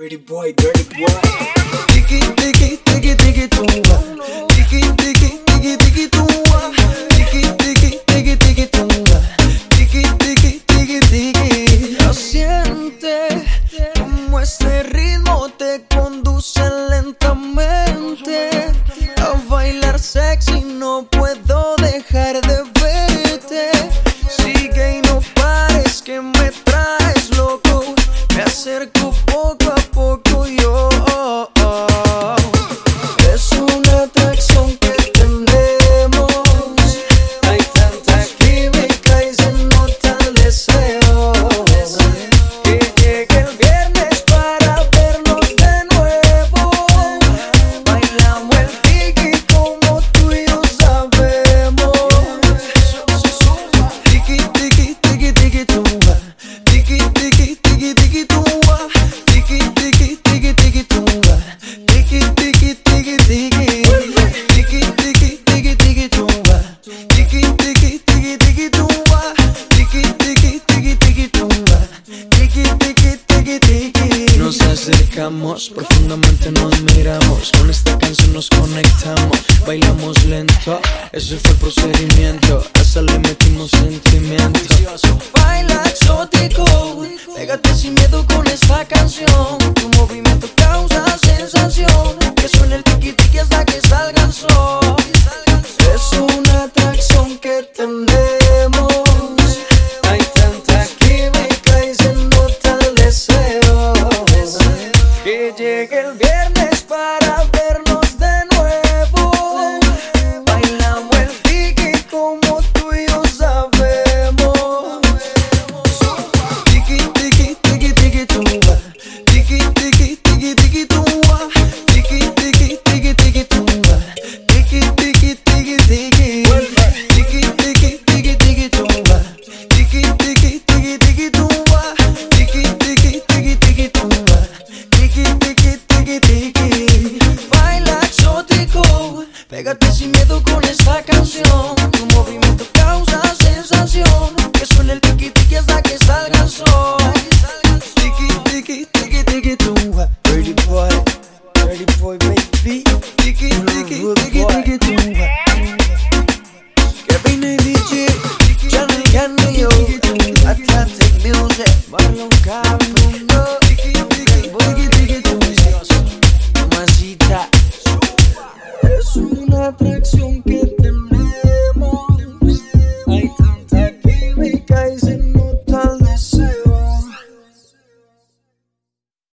Tiki, tiki, tiki, tiki, tumba. Tiki, tiki, tiki, tiki, tumba. Tiki, tiki, tiki, tiki, tumba. Tiki, tiki, tiki, tiki. Lo siente como este ritmo te conduce lentamente a bailar sexy. No puedo dejar de verte. Sigue y no pares que me traes loco. Me acerco Nos acercamos, profundamente nos miramos. Con esta canción nos conectamos, bailamos lento. Ese fue el procedimiento, hasta le metimos sentimiento. Baila exótico, pégate sin miedo con esta canción. Tenemos. Hay tanta química y se nota el deseo. Que llegue el viernes para vernos de nuevo. Bailamos el tiki como tú y yo sabemos. Tiki, tiki, tiki, tiki, tumba. Tiki, tiki, tiki, tiki. Baila exótico. Pégate sin miedo con esta canción. Tu movimiento causa sensación. Que suene el tiki tiki hasta que salga el sol. Tiki tiki tiki tiki tumba. Dirty boy, dirty boy baby. Tiki tiki tiki tiki tumba. Kevin y una atracción que